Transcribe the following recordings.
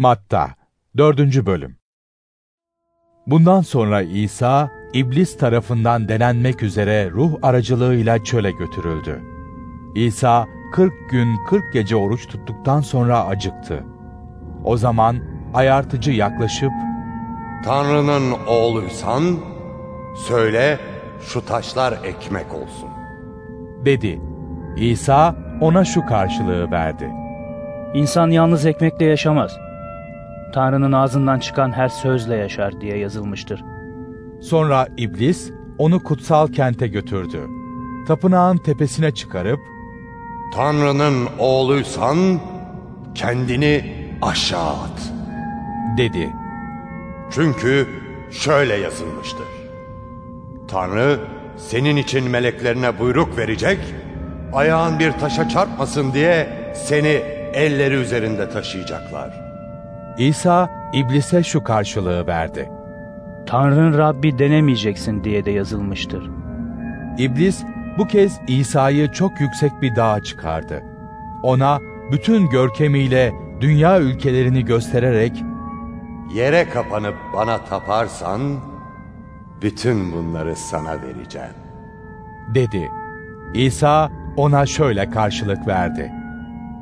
Matta 4. Bölüm Bundan sonra İsa, İblis tarafından denenmek üzere ruh aracılığıyla çöle götürüldü. İsa, 40 gün 40 gece oruç tuttuktan sonra acıktı. O zaman ayartıcı yaklaşıp, Tanrı'nın oğluysan, söyle şu taşlar ekmek olsun. dedi. İsa ona şu karşılığı verdi. İnsan yalnız ekmekle yaşamaz. Tanrı'nın ağzından çıkan her sözle yaşar diye yazılmıştır. Sonra iblis onu kutsal kente götürdü. Tapınağın tepesine çıkarıp, Tanrı'nın oğluysan, kendini aşağı at. dedi. Çünkü şöyle yazılmıştır. Tanrı senin için meleklerine buyruk verecek, ayağın bir taşa çarpmasın diye seni elleri üzerinde taşıyacaklar. İsa iblise şu karşılığı verdi. Tanrı'nın Rabbi denemeyeceksin diye de yazılmıştır. İblis bu kez İsa'yı çok yüksek bir dağa çıkardı. Ona bütün görkemiyle dünya ülkelerini göstererek Yere kapanıp bana taparsan, bütün bunları sana vereceğim. dedi. İsa ona şöyle karşılık verdi.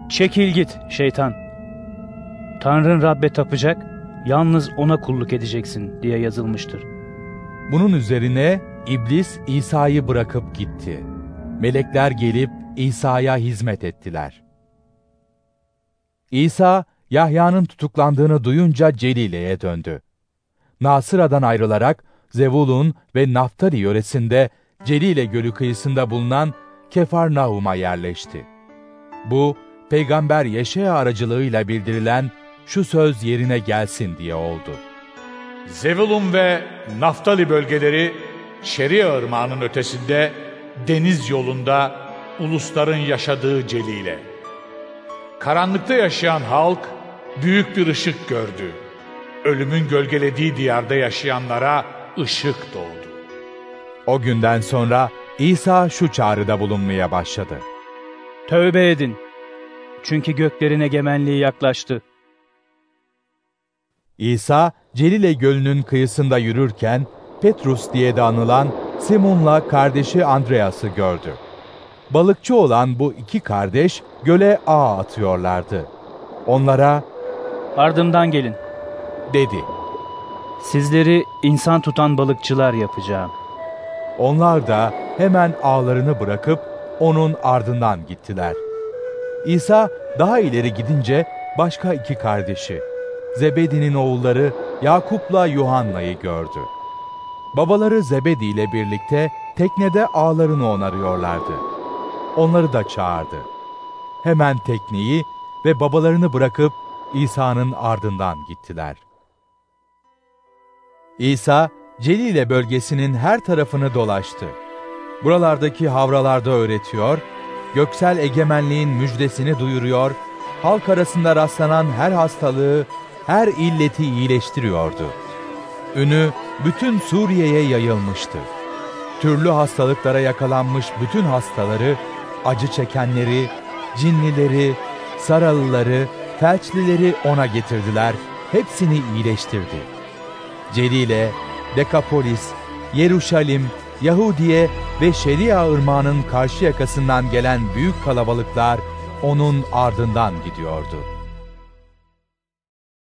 Çekil git şeytan. Tanrın Rabbe tapacak, yalnız ona kulluk edeceksin diye yazılmıştır. Bunun üzerine iblis İsa'yı bırakıp gitti. Melekler gelip İsa'ya hizmet ettiler. İsa, Yahya'nın tutuklandığını duyunca Celile'ye döndü. Nasıra'dan ayrılarak Zevulun ve Naftali yöresinde Celile Gölü kıyısında bulunan Kefarnaum'a yerleşti. Bu, Peygamber Yeşaya aracılığıyla bildirilen şu söz yerine gelsin diye oldu. Zevulun ve Naftali bölgeleri Şeria Irmağı'nın ötesinde deniz yolunda ulusların yaşadığı Celile. Karanlıkta yaşayan halk büyük bir ışık gördü. Ölümün gölgelediği diyarda yaşayanlara ışık doğdu. O günden sonra İsa şu çağrıda bulunmaya başladı. Tövbe edin. Çünkü göklerin egemenliği yaklaştı. İsa, Celile Gölü'nün kıyısında yürürken Petrus diye de anılan Simon'la kardeşi Andreas'ı gördü. Balıkçı olan bu iki kardeş göle ağ atıyorlardı. Onlara Ardımdan gelin. dedi. Sizleri insan tutan balıkçılar yapacağım. Onlar da hemen ağlarını bırakıp onun ardından gittiler. İsa daha ileri gidince başka iki kardeşi, Zebedi'nin oğulları Yakup'la Yuhanna'yı gördü. Babaları Zebedi ile birlikte teknede ağlarını onarıyorlardı. Onları da çağırdı. Hemen tekneyi ve babalarını bırakıp İsa'nın ardından gittiler. İsa, Celile bölgesinin her tarafını dolaştı. Buralardaki havralarda öğretiyor, göksel egemenliğin müjdesini duyuruyor, halk arasında rastlanan her hastalığı, her illeti iyileştiriyordu. Ünü bütün Suriye'ye yayılmıştı. Türlü hastalıklara yakalanmış bütün hastaları, acı çekenleri, cinlileri, saralıları, felçlileri ona getirdiler, hepsini iyileştirdi. Celile, Dekapolis, Yeruşalim, Yahudiye ve Şeria ırmağının karşı yakasından gelen büyük kalabalıklar onun ardından gidiyordu.